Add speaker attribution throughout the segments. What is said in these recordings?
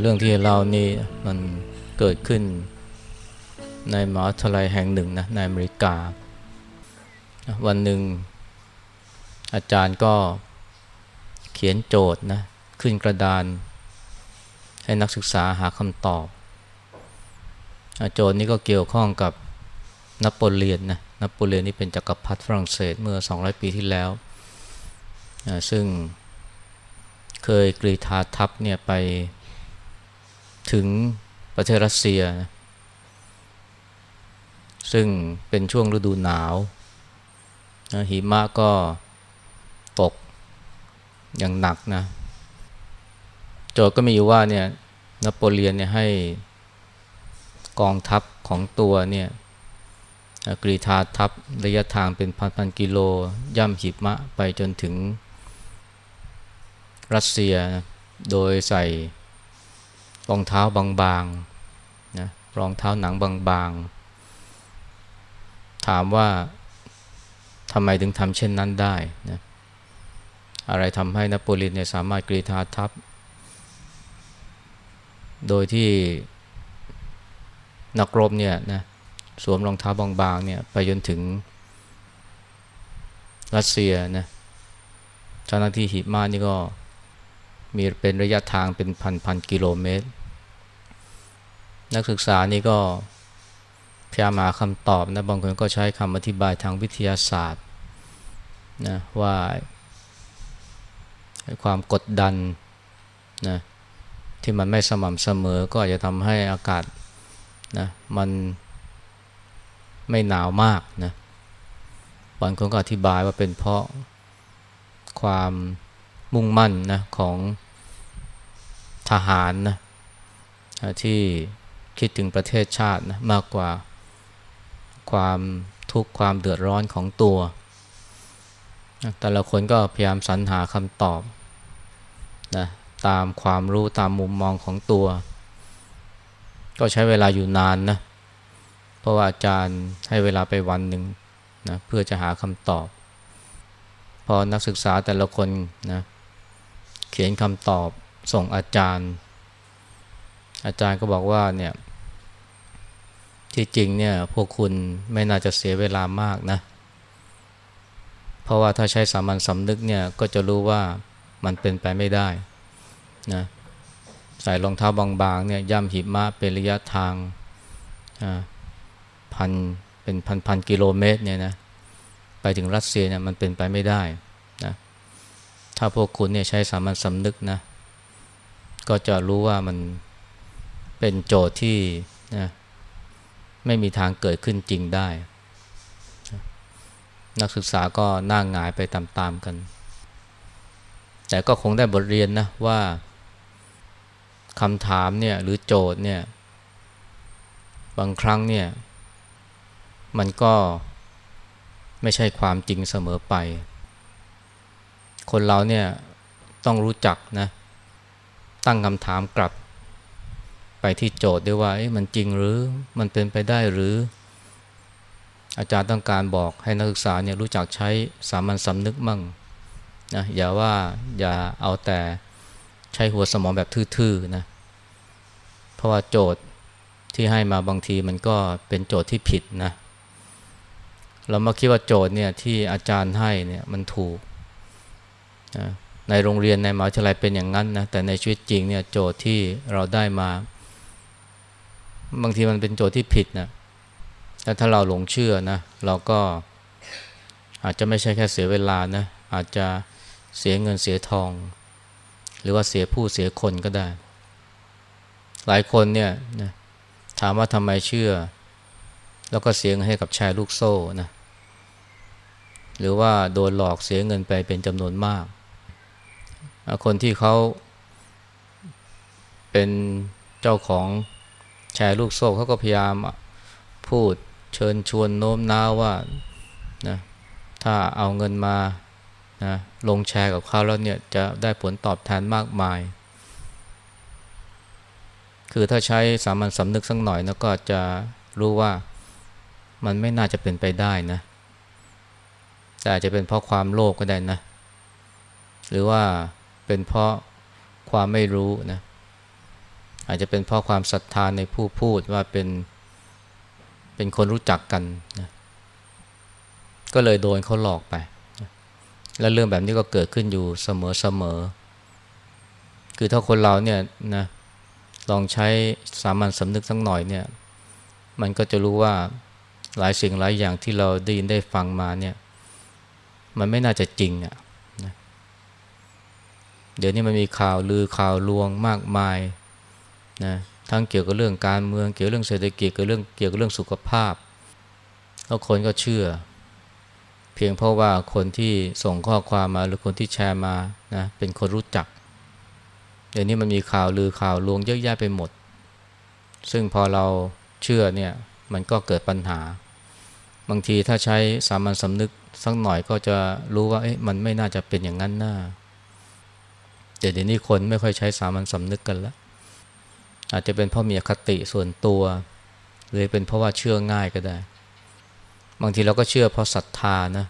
Speaker 1: เรื่องที่เรานี่มันเกิดขึ้นในมหาวิทยาลัยแห่งหนึ่งนะในอเมริกา วันหนึ่ง อาจารย์ก็เขียนโจทย์นะขึ้นกระดาน ให้นักศึกษาหาคำตอบโจทย์นี้ก็เกี่ยวข้องกับนโปเลียนนะนโปเลียนนี่เป็นจกักรพรรดิฝรั่งเศสเมื่อ 200 ปีที่แล้ว ซึ่งเคยกรีธาทัพเนี่ยไป ถึงประเทศรัสเซีย ซึ่งเป็นช่วงฤดูหนาวหิมะก็ตกอย่างหนักนะโจทย์ก็มีอยู่ว่าเนี่ยนโปเลียนเนี่ยให้กองทัพของตัวเนี่ยกรีธาทัพระยะทางเป็นพันๆกิโล ย่ำหิมะไปจนถึงรัสเซียโดยใส่ รองเท้าบางๆนะรองเท้าหนังบางๆ ถามว่าทำไมถึงทำเช่นนั้นได้นะอะไรทำให้นโปเลียนเนี่ยสามารถกรีธาทัพ โดยที่นักรบเนี่ยนะสวมรองเท้าบางๆเนี่ยไปจนถึงรัสเซียนะชนาที่หิมานี่ก็มีเป็นระยะทางเป็นพันพันกิโลเมตร นักศึกษานี่ก็พยายามหาคำตอบนะบางคนก็ใช้คำอธิบายทางวิทยาศาสตร์นะว่าความกดดันนะที่มันไม่สม่ำเสมอก็อาจจะทำให้อากาศนะมันไม่หนาวมากนะบางคนก็อธิบายว่าเป็นเพราะความมุ่งมั่นนะของทหารนะที่ คิดถึงประเทศชาตินะมากกว่าความทุกข์ความเดือดร้อนของตัว แต่ละคนก็พยายามสรรหาคำตอบนะตามความรู้ตามมุมมองของตัว ก็ใช้เวลาอยู่นานนะเพราะว่าอาจารย์ให้เวลาไปวันหนึ่งนะเพื่อจะหาคำตอบ พอนักศึกษาแต่ละคนนะเขียนคำตอบส่งอาจารย์ อาจารย์ก็บอกว่าเนี่ย ที่จริงเนี่ยพวกคุณไม่น่าจะเสียเวลามากนะ เพราะว่าถ้าใช้สามัญสำนึกเนี่ยก็จะรู้ว่ามันเป็นไปไม่ได้นะใส่รองเท้าบางๆเนี่ยย่ำหิมะเป็นระยะทางพันเป็นพันๆกิโลเมตรเนี่ยนะไปถึงรัสเซียเนี่ยมันเป็นไปไม่ได้นะถ้าพวกคุณเนี่ยใช้สามัญสำนึกนะก็จะรู้ว่ามันเป็นโจทย์ที่นะ ไม่มีทางเกิดขึ้นจริงได้ นักศึกษาก็น่างงายไปตามๆกัน แต่ก็คงได้บทเรียนนะว่าคำถามเนี่ยหรือโจทย์เนี่ยบางครั้งเนี่ยมันก็ไม่ใช่ความจริงเสมอไป คนเราเนี่ยต้องรู้จักนะตั้งคำถามกลับ ไปที่โจทย์ด้วยว่ามันจริงหรือมันเป็นไปได้หรือ อาจารย์ต้องการบอกให้นักศึกษาเนี่ยรู้จักใช้สามัญสำนึกมั่งนะอย่าว่าอย่าเอาแต่ใช้หัวสมองแบบทื่อๆนะเพราะว่าโจทย์ที่ให้มาบางทีมันก็เป็นโจทย์ที่ผิดนะเรามาคิดว่าโจทย์เนี่ยที่อาจารย์ให้เนี่ยมันถูกนะในโรงเรียนในมหาวิทยาลัยเป็นอย่างนั้นนะแต่ในชีวิตจริงเนี่ยโจทย์ที่เราได้มา บางทีมันเป็นโจทย์ที่ผิดนะแต่ถ้าเราหลงเชื่อนะ เราก็อาจจะไม่ใช่แค่เสียเวลานะ อาจจะเสียเงินเสียทอง หรือว่าเสียผู้เสียคนก็ได้ หลายคนเนี่ยนะถามว่าทำไมเชื่อ แล้วก็เสียเงินให้กับชร์ลูกโซ่นะหรือว่าโดนหลอกเสียเงินไปเป็นจำนวนมาก คนที่เขาเป็นเจ้าของ แชร์ลูกโซ่เขาก็พยายามพูดเชิญชวนโน้มน้าวว่านะถ้าเอาเงินมานะลงแชร์กับเขาแล้วเนี่ยจะได้ผลตอบแทนมากมาย คือถ้าใช้สามัญสำนึกสักหน่อยนะก็จะรู้ว่ามันไม่น่าจะเป็นไปได้นะ แต่อาจจะเป็นเพราะความโลภกก็ได้นะ หรือว่าเป็นเพราะความไม่รู้นะ อาจจะเป็นเพราะความศรัทธาในผู้พูดว่าเป็นเป็นคนรู้จักกันนะก็เลยโดนเขาหลอกไป แล้วเรื่องแบบนี้ก็เกิดขึ้นอยู่เสมอๆคือถ้าคนเราเนี่ยนะลองใช้สามัญสำนึกสักหน่อยเนี่ย มันก็จะรู้ว่าหลายสิ่งหลายอย่างที่เราได้ยินได้ฟังมาเนี่ย มันไม่น่าจะจริงอะนะเดี๋ยวนี้มันมีข่าวลือข่าวลวงมากมาย นะทั้งเกี่ยวกับเรื่องการเมืองเกี่ยวกับเรื่องเศรษฐกิจเกี่ยวกับเรื่องเกี่ยวกับเรื่องสุขภาพแล้วคนก็เชื่อ เพียงเพราะว่าคนที่ส่งข้อความมาหรือคนที่แชร์มานะเป็นคนรู้จักเดี๋ยวนี้มันมีข่าวลือข่าวลวงเยอะแยะไปหมด ซึ่งพอเราเชื่อเนี่ยมันก็เกิดปัญหา บางทีถ้าใช้สามัญสำนึกสักหน่อยก็จะรู้ว่าเอ๊ะมันไม่น่าจะเป็นอย่างนั้นน่าเดี๋ยวนี้คนไม่ค่อยใช้สามัญสำนึกกันแล้ว อาจจะเป็นเพราะมีอคติส่วนตัวหรือเป็นเพราะว่าเชื่อง่ายก็ได้ บางทีเราก็เชื่อเพราะศรัทธานะ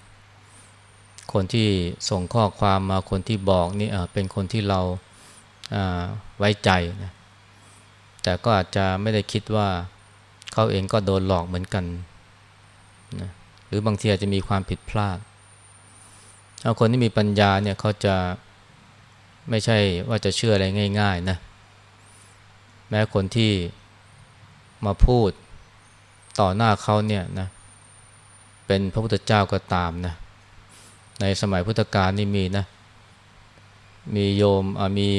Speaker 1: คนที่ส่งข้อความมาคนที่บอกนี่เป็นคนที่เราไว้ใจนะแต่ก็อาจจะไม่ได้คิดว่าเขาเองก็โดนหลอกเหมือนกันนะหรือบางทีอาจจะมีความผิดพลาดเอาคนที่มีปัญญาเนี่ยเขาจะไม่ใช่ว่าจะเชื่ออะไรง่าย ๆ นะ แม้คนที่มาพูดต่อหน้าเขาเนี่ยนะเป็นพระพุทธเจ้าก็ตามนะในสมัยพุทธกาลนี่มีนะ มีโยมมี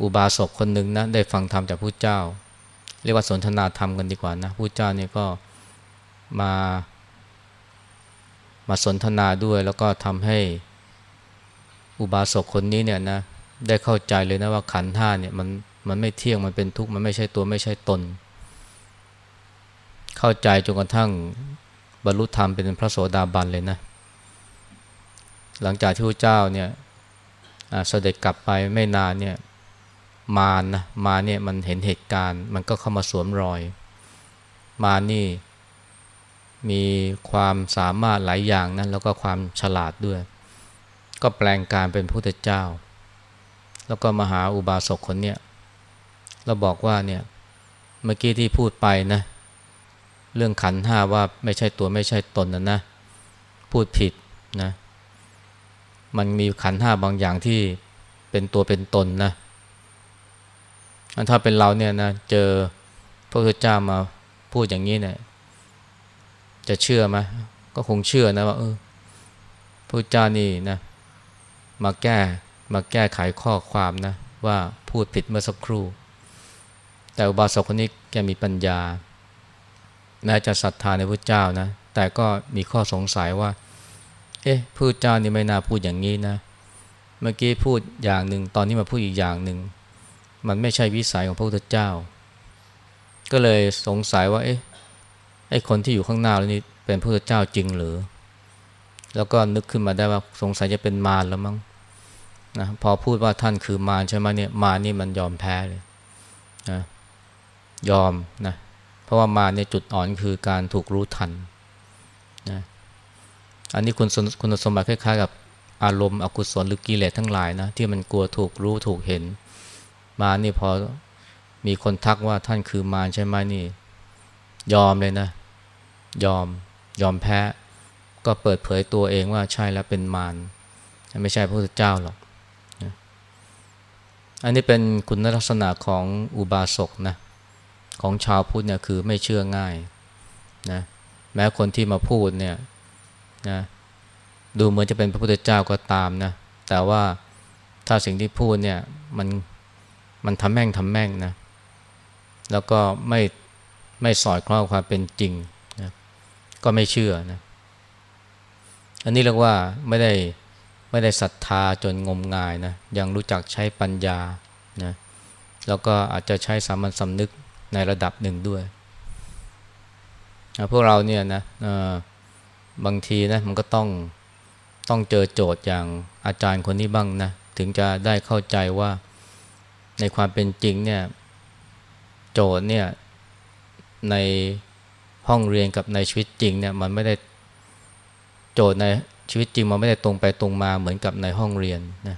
Speaker 1: อุบาสกคนหนึ่งนะได้ฟังธรรมจากพระเจ้า เรียกว่าสนทนาธรรมกันดีกว่านะพระเจ้าเนี่ยก็มามาสนทนาด้วยแล้วก็ทำให้อุบาสกคนนี้เนี่ยนะได้เข้าใจเลยนะว่าขันธ์ห้าเนี่ยมัน มันไม่เที่ยงมันเป็นทุกข์มันไม่ใช่ตัวไม่ใช่ตน เข้าใจจนกระทั่งบรรลุธรรมเป็นพระโสดาบันเลยนะ หลังจากที่พระเจ้าเนี่ยเสด็จกลับไปไม่นานเนี่ยมานะมาเนี่ยมันเห็นเหตุการณ์ มันก็เข้ามาสวมรอย มานี่มีความสามารถหลายอย่างนะแล้วก็ความฉลาดด้วย ก็แปลงการเป็นพระพุทธเจ้า แล้วก็มหาอุบาสกคนเนี้ย เราบอกว่าเนี่ยเมื่อกี้ที่พูดไปนะ เรื่องขันห้าว่าไม่ใช่ตัวไม่ใช่ตนนะนะ พูดผิดนะ มันมีขันห้าบางอย่างที่เป็นตัวเป็นตนนะถ้าเป็นเราเนี่ยนะเจอพระพุทธเจ้ามาพูดอย่างนี้เนี่ย จะเชื่อไหมก็คงเชื่อนะว่าเออพระเจ้านี่นะมาแก้มาแก้ไขข้อความนะ ว่าพูดผิดเมื่อสักครู่ แต่อุบาสกคนนี้แกมีปัญญาแม้จะศรัทธาในพระเจ้านะ แต่ก็มีข้อสงสัยว่า เอ๊ะพระเจ้านี่ไม่น่าพูดอย่างนี้นะ เมื่อกี้พูดอย่างหนึ่ง ตอนนี้มาพูดอีกอย่างหนึ่ง มันไม่ใช่วิสัยของพระพุทธเจ้า ก็เลยสงสัยว่า เอ๊ะ ไอ้คนที่อยู่ข้างหน้าแล้วนี่เป็นพระพุทธเจ้าจริงหรือ แล้วก็นึกขึ้นมาได้ว่าสงสัยจะเป็นมารแล้วมั้งนะ พอพูดว่าท่านคือมารใช่ไหมเนี่ย มารนี่มันยอมแพ้เลยนะ ยอมนะเพราะว่ามาในจุดอ่อนคือการถูกรู้ทันนะอันนี้คุณคุณสมบัติคล้ายๆกับอารมณ์อกุศลหรือกิเลสทั้งหลายนะที่มันกลัวถูกรู้ถูกเห็น มานี่พอมีคนทักว่าท่านคือมารใช่ไหมนี่ ยอมเลยนะ ยอมยอมแพ้ ก็เปิดเผยตัวเองว่าใช่แล้วเป็นมารไม่ใช่พระพุทธเจ้าหรอกอันนี้เป็นคุณลักษณะของอุบาสกนะ ของชาวพุทธเนี่ยคือไม่เชื่อง่ายนะแม้คนที่มาพูดเนี่ยนะดูเหมือนจะเป็นพระพุทธเจ้าก็ตามนะแต่ว่าถ้าสิ่งที่พูดเนี่ยมันมันทำแม่งทำแม่งนะแล้วก็ไม่ไม่สอดคล้องความเป็นจริงนะก็ไม่เชื่อนะอันนี้เรียกว่าไม่ได้ไม่ได้ศรัทธาจนงมงายนะยังรู้จักใช้ปัญญานะแล้วก็อาจจะใช้สามัญสำนึก ในระดับหนึ่งด้วยพวกเราเนี่ยนะบางทีนะมันก็ต้องต้องเจอโจทย์อย่างอาจารย์คนนี้บ้างนะถึงจะได้เข้าใจว่าในความเป็นจริงเนี่ยโจทย์เนี่ยในห้องเรียนกับในชีวิตจริงเนี่ยมันไม่ได้โจทย์ในชีวิตจริงมันไม่ได้ตรงไปตรงมาเหมือนกับในห้องเรียนนะ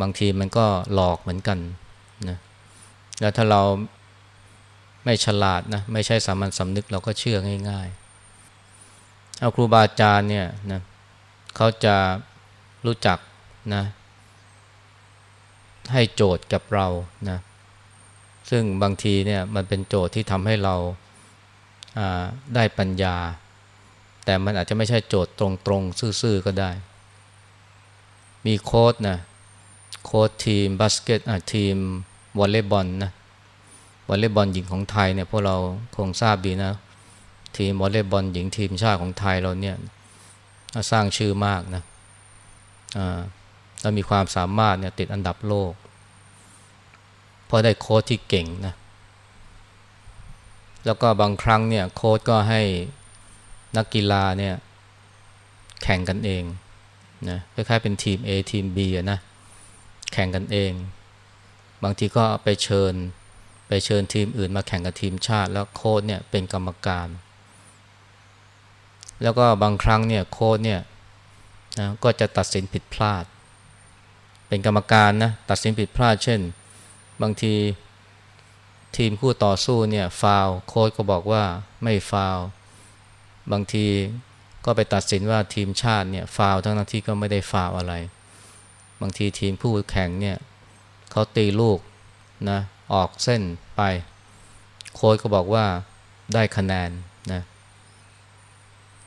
Speaker 1: บางทีมันก็หลอกเหมือนกันนะแล้วถ้าเรา ไม่ฉลาดนะไม่ใช่สามัญสำนึกเราก็เชื่อง่าย ๆ เอาครูบาอาจารย์เนี่ยนะเขาจะรู้จักนะให้โจทย์กับเรานะซึ่งบางทีเนี่ยมันเป็นโจทย์ที่ทำให้เราได้ปัญญา แต่มันอาจจะไม่ใช่โจทย์ตรงๆ ซื่อๆ ก็ได้ มีโค้ดนะโค้ดทีมบาสเกตทีมวอลเลย์บอลนะ วอลเลย์บอลหญิงของไทยเนี่ยพวกเราคงทราบดีนะ ทีมวอลเลย์บอลหญิงทีมชาติของไทยเราเนี่ยสร้างชื่อมากนะแล้วมีความสามารถเนี่ยติดอันดับโลก เพราะได้โค้ชที่เก่งนะแล้วก็บางครั้งเนี่ยโค้ชก็ให้นักกีฬาเนี่ยแข่งกันเองนะคล้ายๆเป็นทีม A ทีม B นะแข่งกันเอง บางทีก็ไปเชิญ เชิญทีมอื่นมาแข่งกับทีมชาติ แล้วโค้ชเนี่ยเป็นกรรมการ แล้วก็บางครั้งเนี่ยโค้ชเนี่ยนะก็จะตัดสินผิดพลาด เป็นกรรมการนะตัดสินผิดพลาด เช่น บางทีทีมคู่ต่อสู้เนี่ยฟาวโค้ชก็บอกว่าไม่ฟาวบางทีก็ไปตัดสินว่าทีมชาติเนี่ยฟาวทั้งที่ก็ไม่ได้ฟาวอะไร บางทีทีมผู้แข่งเนี่ยเขาตีลูกนะ ออกเส้นไป โค้ชก็บอกว่าได้คะแนนนะ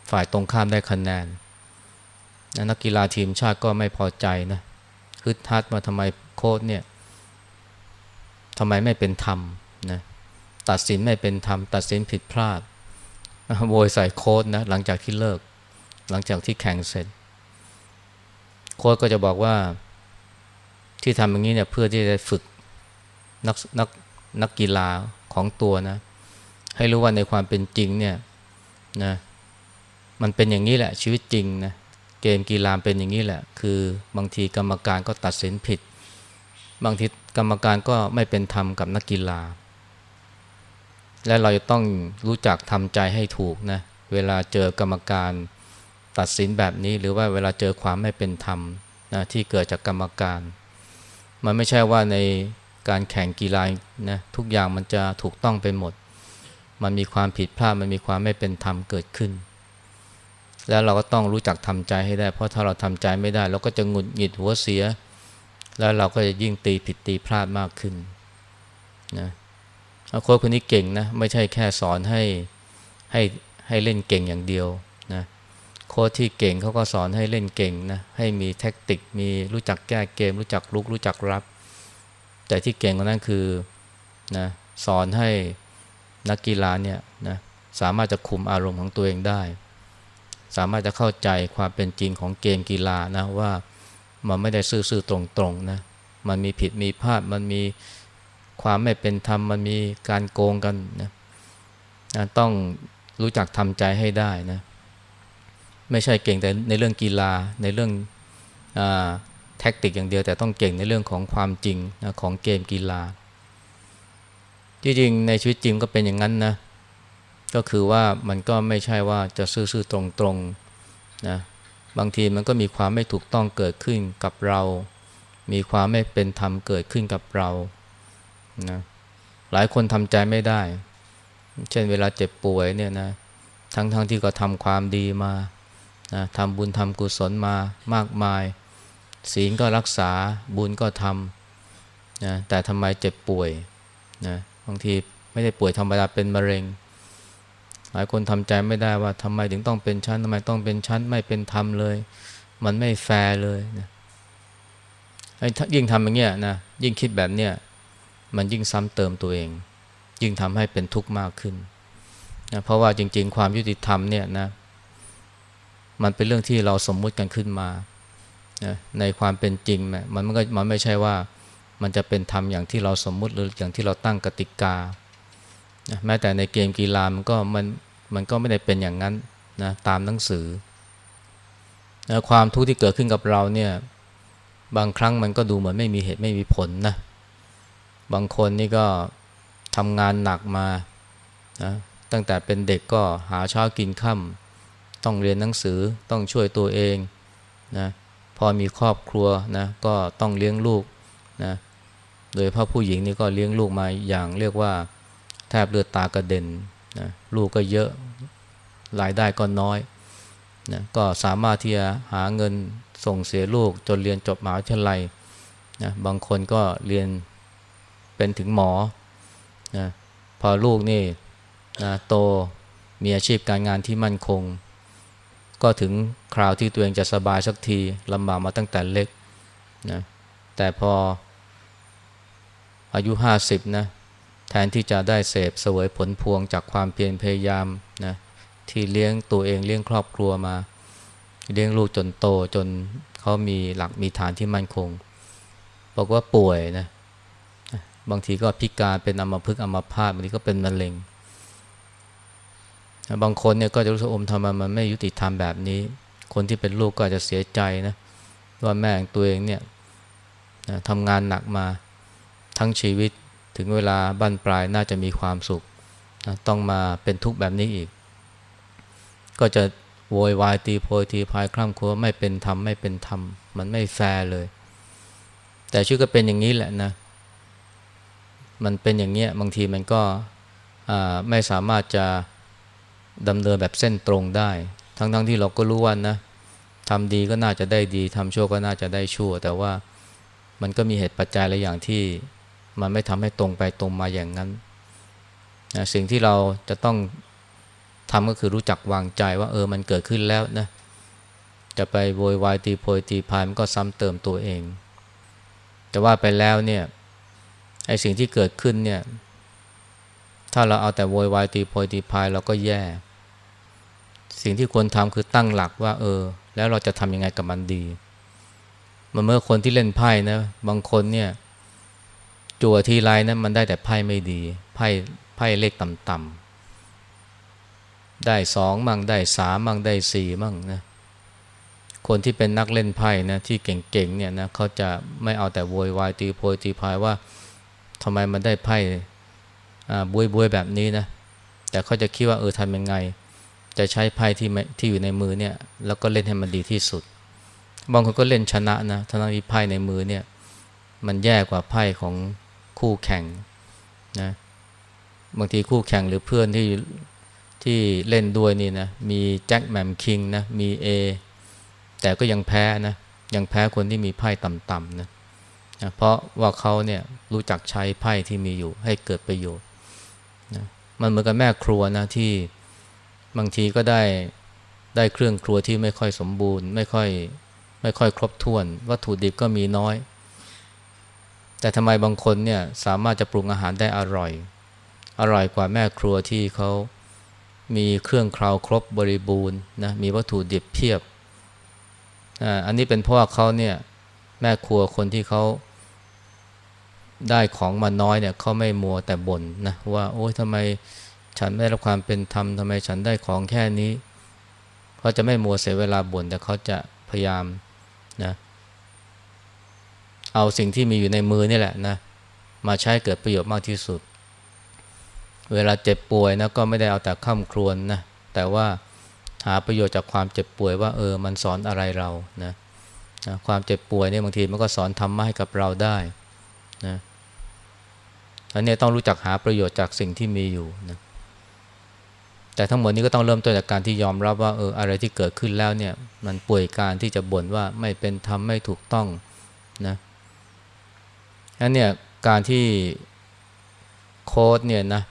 Speaker 1: ฝ่ายตรงข้ามได้คะแนนนักกีฬาทีมชาติก็ไม่พอใจนะฮึดฮัดมาทำไมโค้ชเนี่ยทำไมไม่เป็นธรรมนะตัดสินไม่เป็นธรรม ตัดสินผิดพลาดโวยใส่โค้ดนะหลังจากที่เลิก หลังจากที่แข่งเสร็จ โค้ดก็จะบอกว่าที่ทำอย่างนี้เนี่ยเพื่อที่จะฝึก นักนักนักกีฬาของตัวนะ ให้รู้ว่าในความเป็นจริงเนี่ยนะมันเป็นอย่างนี้แหละชีวิตจริงนะเกมกีฬาเป็นอย่างนี้แหละ คือบางทีกรรมการก็ตัดสินผิด บางทีกรรมการก็ไม่เป็นธรรมกับนักกีฬา และเราจะต้องรู้จักทำใจให้ถูกนะเวลาเจอกรรมการตัดสินแบบนี้ หรือว่าเวลาเจอความไม่เป็นธรรมนะที่เกิดจากกรรมการ มันไม่ใช่ว่าใน การแข่งกีฬานะทุกอย่างมันจะถูกต้องไปหมด มันมีความผิดพลาดมันมีความไม่เป็นธรรมเกิดขึ้น แล้วเราก็ต้องรู้จักทำใจให้ได้ เพราะถ้าเราทำใจไม่ได้ เราก็จะหงุดหงิดหัวเสีย แล้วเราก็จะยิ่งตีผิดตีพลาดมากขึ้นนะโค้ชคนนี้เก่งนะไม่ใช่แค่สอนให้ให้ให้เล่นเก่งอย่างเดียวนะโค้ชที่เก่งเขาก็สอนให้เล่นเก่งนะให้มีแท็กติกมีรู้จักแก้เกม รู้จักลุกรู้จักรับ แต่ที่เก่งกว่านั้นคือนะสอนให้นักกีฬาเนี่ยนะสามารถจะคุมอารมณ์ของตัวเองได้ สามารถจะเข้าใจความเป็นจริงของเกมกีฬานะว่ามันไม่ได้ซื่อๆตรงๆนะมันมีผิดมีพลาดมันมีความไม่เป็นธรรมมันมีการโกงกันนะนะต้องรู้จักทำใจให้ได้นะไม่ใช่เก่งแต่ในเรื่องกีฬาในเรื่องอ แท็กติกอย่างเดียวแต่ต้องเก่งในเรื่องของความจริงนะของเกมกีฬาที่จริงในชีวิตจริงก็เป็นอย่างนั้นนะก็คือว่ามันก็ไม่ใช่ว่าจะซื่อๆตรงๆนะบางทีมันก็มีความไม่ถูกต้องเกิดขึ้นกับเรา มีความไม่เป็นธรรมเกิดขึ้นกับเรานะหลายคนทำใจไม่ได้ เช่นเวลาเจ็บป่วยเนี่ยนะทั้งๆทที่ก็ทำความดีมานะทำบุญทำกุศลมามากมาย ศีลก็รักษาบุญก็ทำนะแต่ทำไมเจ็บป่วยนะบางทีไม่ได้ป่วยธรรมดาเป็นมะเร็ง หลายคนทำใจไม่ได้ว่าทำไมถึงต้องเป็นชั้นทำไมต้องเป็นชั้นไม่เป็นธรรมเลย มันไม่แฟร์เลยนะยิ่งทำอย่างเงี้ยนะยิ่งคิดแบบเนี้ยมันยิ่งซ้ำเติมตัวเอง ยิ่งทำให้เป็นทุกข์มากขึ้นนะเพราะว่าจริง ๆ ความยุติธรรมเนี่ยนะมันเป็นเรื่องที่เราสมมุติกันขึ้นมา นะในความเป็นจริงมันมันก็มันไม่ใช่ว่ามันจะเป็นธรรมอย่างที่เราสมมุติหรืออย่างที่เราตั้งกติกานะแม้แต่ในเกมกีฬามันก็มันมันก็ไม่ได้เป็นอย่างนั้นนะตามหนังสือนะความทุกข์ที่เกิดขึ้นกับเราเนี่ยบางครั้งมันก็ดูเหมือนไม่มีเหตุไม่มีผลนะบางคนนี่ก็ทำงานหนักมานะตั้งแต่เป็นเด็กก็หาเช้ากินค่ำต้องเรียนหนังสือต้องช่วยตัวเองนะ พอมีครอบครัวนะก็ต้องเลี้ยงลูกนะโดยพ่อผู้หญิงนี่ก็เลี้ยงลูกมาอย่างเรียกว่าแทบเลือดตากระเด็นนะลูกก็เยอะรายได้ก็น้อยนะก็สามารถที่จะหาเงินส่งเสียลูกจนเรียนจบมหาวิทยาลัยนะบางคนก็เรียนเป็นถึงหมอนะพอลูกนี่นะโตมีอาชีพการงานที่มั่นคง ก็ถึงคราวที่ตัวเองจะสบายสักทีลำบากมาตั้งแต่เล็กนะแต่พออายุห้าสิบนะแทนที่จะได้เสพเสวยผลพวงจากความเพียรพยายามนะที่เลี้ยงตัวเองเลี้ยงครอบครัวมา เลี้ยงลูกจนโตจนเขามีหลักมีฐานที่มั่นคง บอกว่าป่วยนะบางทีก็พิการเป็นอัมพฤกษ์อัมพาตบางทีก็เป็นมะเร็ง บางคนเนี่ยก็จะรู้สึกอมทำไมมันไม่ยุติธรรมแบบนี้ คนที่เป็นลูกก็อาจจะเสียใจนะว่าแม่ของตัวเองเนี่ยทำงานหนักมาทั้งชีวิตถึงเวลาบั้นปลายน่าจะมีความสุขนะต้องมาเป็นทุกข์แบบนี้อีก ก็จะโวยวายตีโพยตีพายคร่ำครัวไม่เป็นธรรมไม่เป็นธรรมมันไม่แฟร์เลย แต่ชื่อก็เป็นอย่างนี้แหละนะ มันเป็นอย่างเงี้ยบางทีมันก็ไม่สามารถจะ ดำเนินแบบเส้นตรงได้ ทั้งๆทที่เราก็รู้ว่านะทำดีก็น่าจะได้ดีทำชั่วก็น่าจะได้ชั่ว แต่ว่ามันก็มีเหตุปัจจัยหลายอย่างที่มันไม่ทำให้ตรงไปตรงมาอย่างนั้นนะสิ่งที่เราจะต้องทำก็คือรู้จักวางใจว่า เออมันเกิดขึ้นแล้วนะจะไปโวยวายตีโพยตีพายมันก็ซ้ำเติมตัวเอง แต่ว่าไปแล้วเนี่ยไอ้สิ่งที่เกิดขึ้นเนี่ย ถ้าเราเอาแต่โวยวายตีโพยตีพายเราก็แย่ สิ่งที่ควรทำคือตั้งหลักว่า เออ แล้วเราจะทำยังไงกับมันดี มันเมื่อคนที่เล่นไพ่นะ บางคนเนี่ย จั่วทีไรนะมันได้แต่ไพ่ไม่ดี ไพ่ไพ่เลขต่ำๆได้สองมั่งได้สามมั่งได้สี่มั่งนะคนที่เป็นนักเล่นไพ่นะที่เก่งๆเนี่ยนะเขาจะไม่เอาแต่โวยวายตีโพยตีพายว่าทำไมมันได้ไพ่ บุยบุยแบบนี้นะแต่เขาจะคิดว่าเออทำยังไง จะใช้ไพ่ที่ที่อยู่ในมือเนี่ยแล้วก็เล่นให้มันดีที่สุดบางคนก็เล่นชนะนะทั้งที่ไพ่ในมือเนี่ยมันแย่กว่าไพ่ของคู่แข่งนะบางทีคู่แข่งหรือเพื่อนที่ที่เล่นด้วยนี่นะมีแจ็คแมมคิงนะมีเอแต่ก็ยังแพ้นะยังแพ้คนที่มีไพ่ต่ำๆนะนะเพราะว่าเขาเนี่ยรู้จักใช้ไพ่ที่มีอยู่ให้เกิดประโยชน์ มันเหมือนกับแม่ครัวนะที่บางทีก็ได้ได้เครื่องครัวที่ไม่ค่อยสมบูรณ์ ไม่ค่อยไม่ค่อยครบถ้วน วัตถุดิบก็มีน้อย แต่ทำไมบางคนเนี่ยสามารถจะปรุงอาหารได้อร่อย อร่อยกว่าแม่ครัวที่เขามีเครื่องคราวครบบริบูรณ์นะมีวัตถุดิบเพียบอันนี้เป็นเพราะว่าเขาเนี่ยแม่ครัวคนที่เขา ได้ของมาน้อยเนี่ยเขาไม่มัวแต่บ่นนะว่า โอ้ยทำไมฉันไม่ได้รับความเป็นธรรมทำไมฉันได้ของแค่นี้เขาจะไม่มัวเสียเวลาบ่นแต่เขาจะพยายามนะเอาสิ่งที่มีอยู่ในมือนี่แหละนะมาใช้เกิดประโยชน์มากที่สุด เวลาเจ็บป่วยนะก็ไม่ได้เอาแต่ข้ามครวนนะแต่ว่าหาประโยชน์จากความเจ็บป่วยว่าเออมันสอนอะไรเรานะนะความเจ็บป่วยเนี่ยบางทีมันก็สอนธรรมะให้กับเราได้นะ อันนี้ต้องรู้จักหาประโยชน์จากสิ่งที่มีอยู่นะแต่ทั้งหมดนี้ก็ต้องเริ่มต้นจากการที่ยอมรับว่าเอออะไรที่เกิดขึ้นแล้วเนี่ย มันป่วยการที่จะบ่นว่าไม่เป็นธรรมไม่ถูกต้องนะนั้นเนี่ยการที่โค้ดเนี่ยนะ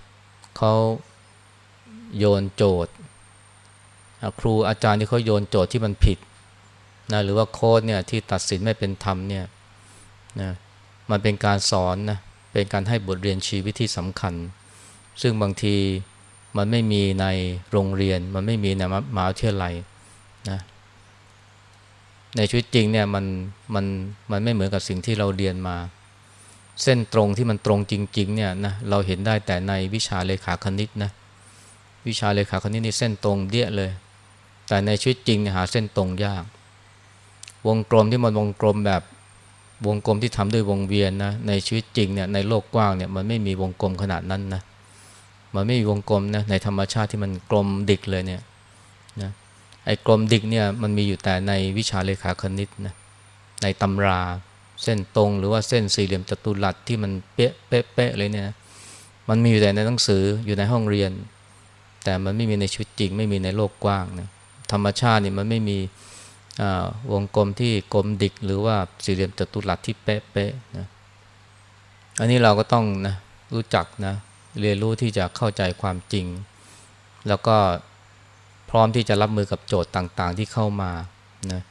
Speaker 1: เขาโยนโจทย์ครูอาจารย์ที่เขาโยนโจทย์ที่มันผิดนะหรือว่าโค้ดเนี่ยที่ตัดสินไม่เป็นธรรมเนี่ยนะมันเป็นการสอนนะ เป็นการให้บทเรียนชีวิตที่สำคัญ ซึ่งบางทีมันไม่มีในโรงเรียน มันไม่มีในมหาวิทยาลัยนะในชีวิตจริงเนี่ยมันมันมันไม่เหมือนกับสิ่งที่เราเรียนมา เส้นตรงที่มันตรงจริงๆเนี่ยนะเราเห็นได้แต่ในวิชาเลขาคณิตนะวิชาเลขาคณิตนี่เส้นตรงเดียเลย แต่ในชีวิตจริงเนี่ยหาเส้นตรงยาก วงกลมที่มันวงกลมแบบ วงกลมที่ทำด้วยวงเวียนนะในชีวิตจริงเนี่ยในโลกกว้างเนี่ยมันไม่มีวงกลมขนาดนั้นนะมันไม่มีวงกลมนะในธรรมชาติที่มันกลมดิกเลยเนี่ยนะไอ้กลมดิกเนี่ยมันมีอยู่แต่ในวิชาเลขาคณิตนะในตำราเส้นตรงหรือว่าเส้นสี่เหลี่ยมจัตุรัสที่มันเป๊ะเป๊ะเป๊ะเลยเนี่ยมันมีอยู่แต่ในหนังสืออยู่ในห้องเรียน แต่มันไม่มีในชีวิตจริง ไม่มีในโลกกว้างนะธรรมชาตินี่มันไม่มี วงกลมที่กลมดิกหรือว่าสี่เหลี่ยมจัตุรัสที่เป๊ะเป๊ะนะอันนี้เราก็ต้องนะรู้จักนะเรียนรู้ที่จะเข้าใจความจริง แล้วก็พร้อมที่จะรับมือกับโจทย์ต่างๆ ที่เข้ามานะ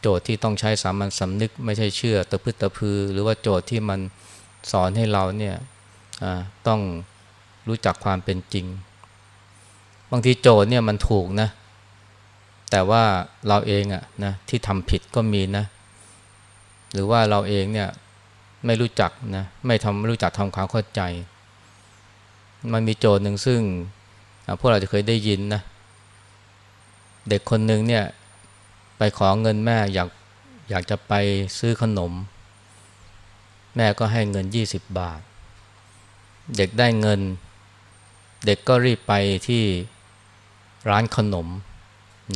Speaker 1: โจทย์ที่ต้องใช้สามัญสำนึกไม่ใช่เชื่อตะพึตะพือ หรือว่าโจทย์ที่มันสอนให้เราเนี่ยต้องรู้จักความเป็นจริง บางทีโจทย์เนี่ยมันถูกนะ แต่ว่าเราเองอะนะที่ทำผิดก็มีนะ หรือว่าเราเองเนี่ยไม่รู้จักนะไม่ทำไม่รู้จักทำความเข้าใจ มันมีโจทย์หนึ่งซึ่งพวกเราจะเคยได้ยินนะ เด็กคนหนึ่งเนี่ยไปขอเงินแม่อยากอยากจะไปซื้อขนม แม่ก็ให้เงิน 20 บาท เด็กได้เงิน เด็กก็รีบไปที่ร้านขนม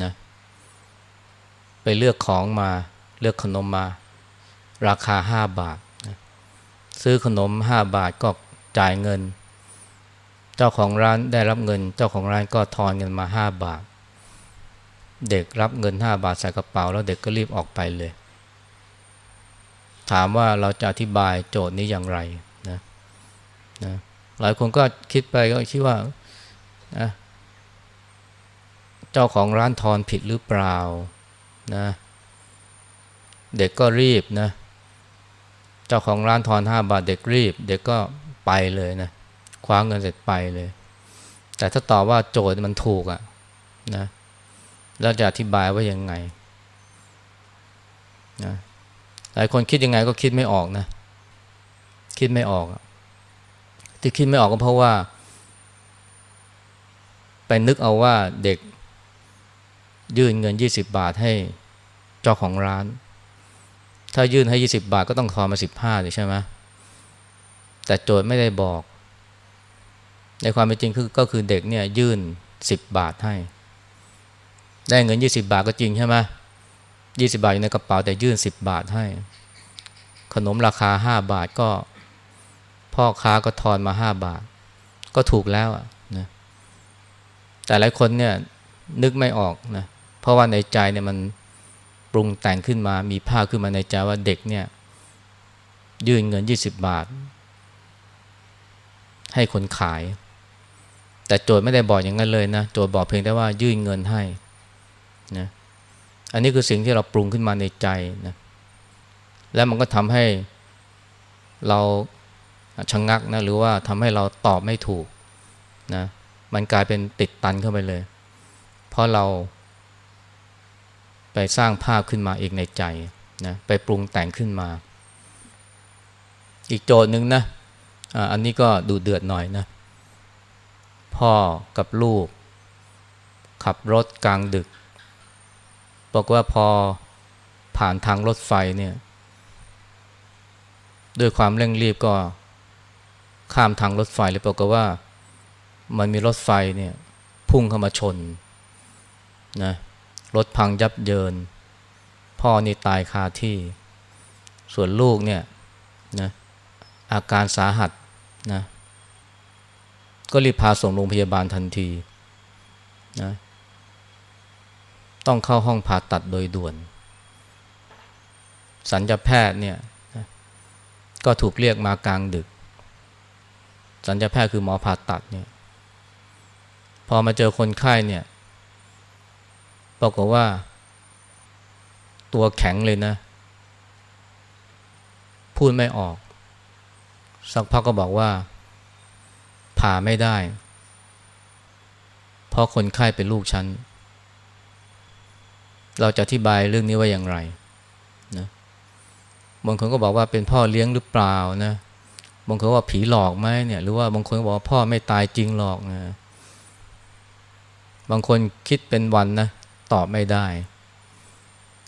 Speaker 1: นะ ไปเลือกของมาเลือกขนมมา ราคา5บาท ซื้อขนม5บาทก็จ่ายเงิน เจ้าของร้านได้รับเงิน เจ้าของร้านก็ทอนเงินมา5บาท เด็กรับเงินห้าบาทใส่กระเป๋า แล้วเด็กก็รีบออกไปเลย ถามว่าเราจะอธิบายโจทย์นี้อย่างไรนะนะหลายคนก็คิดไปก็คิดว่านะเจ้าของร้านทอนผิดหรือเปล่า นะเด็กก็รีบนะ เจ้าของร้านทอนห้าบาทเด็กรีบ เด็กก็ไปเลยนะคว้าเงินเสร็จไปเลย แต่ถ้าตอบว่าโจทย์มันถูกอะนะแล้วจะอธิบายว่ายังไงนะหลายคนคิดยังไงก็คิดไม่ออกนะ คิดไม่ออก ที่คิดไม่ออกก็เพราะว่า ไปนึกเอาว่าเด็ก ยื่นเงิน 20 บาทให้เจ้าของร้าน ถ้ายื่นให้ 20 บาทก็ต้องทอนมา 15ใช่ไหมแต่โจทย์ไม่ได้บอก ในความเป็นจริงคือก็คือเด็กเนี่ยยื่น 10 บาทให้ ได้เงิน 20 บาทก็จริงใช่ไหมยี่สิบาทอยู่ในกระเป๋าแต่ยื่น10บาทให้ ขนมราคา5บาทก็ พ่อค้าก็ทอนมา5บาท ก็ถูกแล้วนะแต่หลายคนเนี่ยนึกไม่ออกนะเราะว่าในใจเนี่ยมันปรุงแต่งขึ้นมา มีภาพขึ้นมาในใจว่าเด็กเนี่ย ยื่นเงิน20บาท ให้คนขาย แต่โจทย์ไม่ได้บอกอย่างนั้นเลยนะ โจทย์บอกเพียงแต่ว่ายื่นเงินให้นะอันนี้คือสิ่งที่เราปรุงขึ้นมาในใจนะแล้วมันก็ทำให้เราชะงงักนะหรือว่าทำให้เราตอบไม่ถูกนะมันกลายเป็นติดตันเข้าไปเลย เพราะเรา ไปสร้างภาพขึ้นมาเองในใจนะไปปรุงแต่งขึ้นมา อีกโจทย์หนึ่งนะอันนี้ก็ดูเดือดหน่อยนะ พ่อกับลูก ขับรถกลางดึก บอกว่าพอผ่านทางรถไฟเนี่ย ด้วยความเร่งรีบก็ข้ามทางรถไฟเลยบอกว่ามันมีรถไฟเนี่ย พุ่งเข้ามาชนนะ รถพังยับเยิน พ่อนี่ตายคาที่ ส่วนลูกเนี่ยนะอาการสาหัสนะก็รีบพาส่งโรงพยาบาลทันทีนะต้องเข้าห้องผ่าตัดโดยด่วน สัญญาแพทย์เนี่ยก็ถูกเรียกมากลางดึก สัญญาแพทย์คือหมอผ่าตัดเนี่ยพอมาเจอคนไข้เนี่ย บอกว่า ตัวแข็งเลยนะ พูดไม่ออก สักพักก็บอกว่า ผ่าไม่ได้ เพราะคนไข้เป็นลูกฉัน เราจะอธิบายเรื่องนี้ว่าอย่างไรนะบางคนก็บอกว่าเป็นพ่อเลี้ยงหรือเปล่านะบางคนว่าผีหลอกไหมเนี่ยหรือว่าบางคนบอกว่าพ่อไม่ตายจริงหรอกนะบางคนคิดเป็นวันนะ ตอบไม่ได้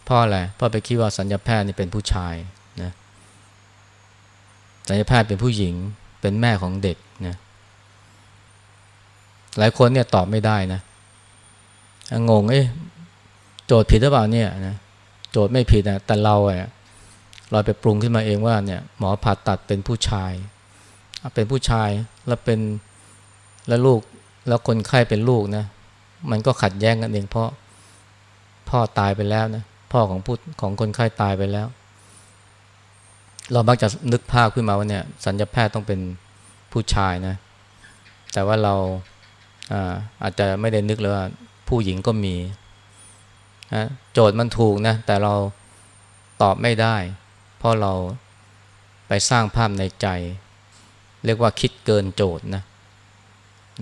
Speaker 1: พ่ออะไรพ่อไปคิดว่าสัญญาแพทย์นี่เป็นผู้ชายนะสัญญาแพทย์เป็นผู้หญิง เป็นแม่ของเด็กนะหลายคนเนี่ยตอบไม่ได้นะงงเอ๊ะโจทย์ผิดหรือเปล่าเนี่ยนะโจทย์ไม่ผิดนะแต่เราอะเราไปปรุงขึ้นมาเองว่าเนี่ยหมอผ่าตัดเป็นผู้ชาย เป็นผู้ชายแล้วเป็นแล้วลูกแล้วคนไข้เป็นลูกนะ มันก็ขัดแย้งกันเองเพราะ พ่อตายไปแล้วนะพ่อของผู้ของคนไข้ตายไปแล้ว เรามักจะนึกภาพขึ้นมาว่าเนี่ยสัญญาแพทย์ต้องเป็นผู้ชายนะ แต่ว่าเราอาอาจจะไม่ได้นึกเลยว่าผู้หญิงก็มีนะโจทย์มันถูกนะ แต่เราตอบไม่ได้ เพราะเราไปสร้างภาพในใจ เรียกว่าคิดเกินโจทย์นะ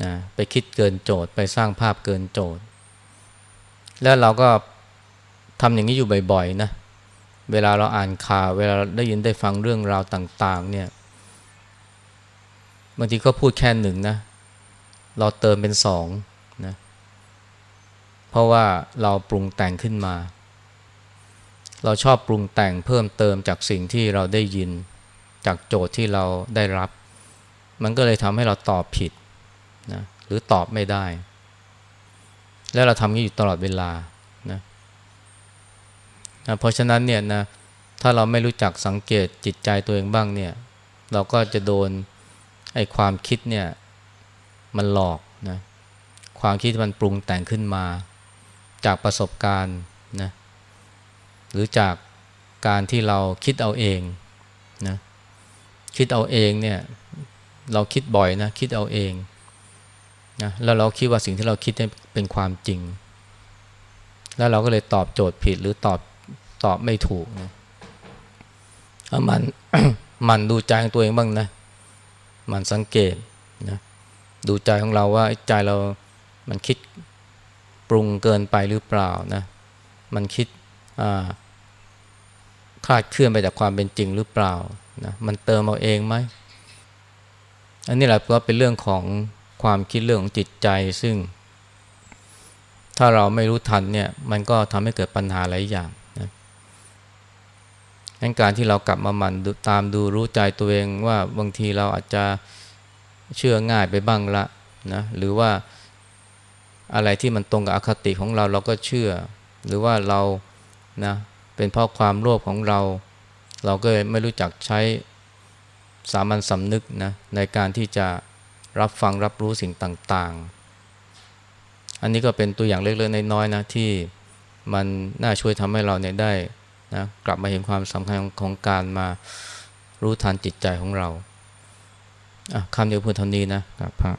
Speaker 1: นะไปคิดเกินโจทย์ ไปสร้างภาพเกินโจทย์ แล้วเราก็ ทำอย่างนี้อยู่บ่อยๆนะเวลาเราอ่านข่าวเวลาได้ยินได้ฟังเรื่องราวต่าง ๆ เนี่ยบางทีก็พูดแค่หนึ่งนะ เราเติมเป็นสองนะเพราะว่าเราปรุงแต่งขึ้นมา เราชอบปรุงแต่งเพิ่มเติมจากสิ่งที่เราได้ยินจากโจทย์ที่เราได้รับ มันก็เลยทำให้เราตอบผิดนะหรือตอบไม่ได้ แล้วเราทำนี้อยู่ตลอดเวลา นะเพราะฉะนั้นเนี่ยนะถ้าเราไม่รู้จักสังเกตจิตใจตัวเองบ้างเนี่ย เราก็จะโดนไอ้ความคิดเนี่ยมันหลอกนะความคิดมันปรุงแต่งขึ้นมา จากประสบการณ์นะหรือจากการที่เราคิดเอาเองนะคิดเอาเองเนี่ยเราคิดบ่อยนะคิดเอาเองนะแล้วเราคิดว่าสิ่งที่เราคิดเป็นความจริง แล้วเราก็เลยตอบโจทย์ผิดหรือตอบ ตอบไม่ถูกนะมันมันดูใจของตัวเองบ้างนะ มันสังเกตนะดูใจของเราว่าใจเรา มันคิดปรุงเกินไปหรือเปล่านะ มันคิดคลาดเคลื่อนไปจากความเป็นจริงหรือเปล่านะมันเติมเอาเองไหมอันนี้แหละก็เป็นเรื่องของความคิดเรื่องของจิตใจซึ่ง ถ้าเราไม่รู้ทันเนี่ย มันก็ทำให้เกิดปัญหาหลายอย่าง งั้นการที่เรากลับมาหมั่นตามดูรู้ใจตัวเองว่าบางทีเราอาจจะเชื่อง่ายไปบ้างละนะหรือว่าอะไรที่มันตรงกับอคติของเราเราก็เชื่อ หรือว่าเรานะเป็นเพราะความโลภของเรา เราก็ไม่รู้จักใช้สามัญสำนึกนะในการที่จะรับฟังรับรู้สิ่งต่างๆ อันนี้ก็เป็นตัวอย่างเล็กๆน้อยๆนะที่มันน่าช่วยทำให้เราเนี่ยได้ นะกลับมาเห็นความสำคัญของการมารู้ทันจิตใจของเราคำเดียวพูดเท่านี้นะครับพระ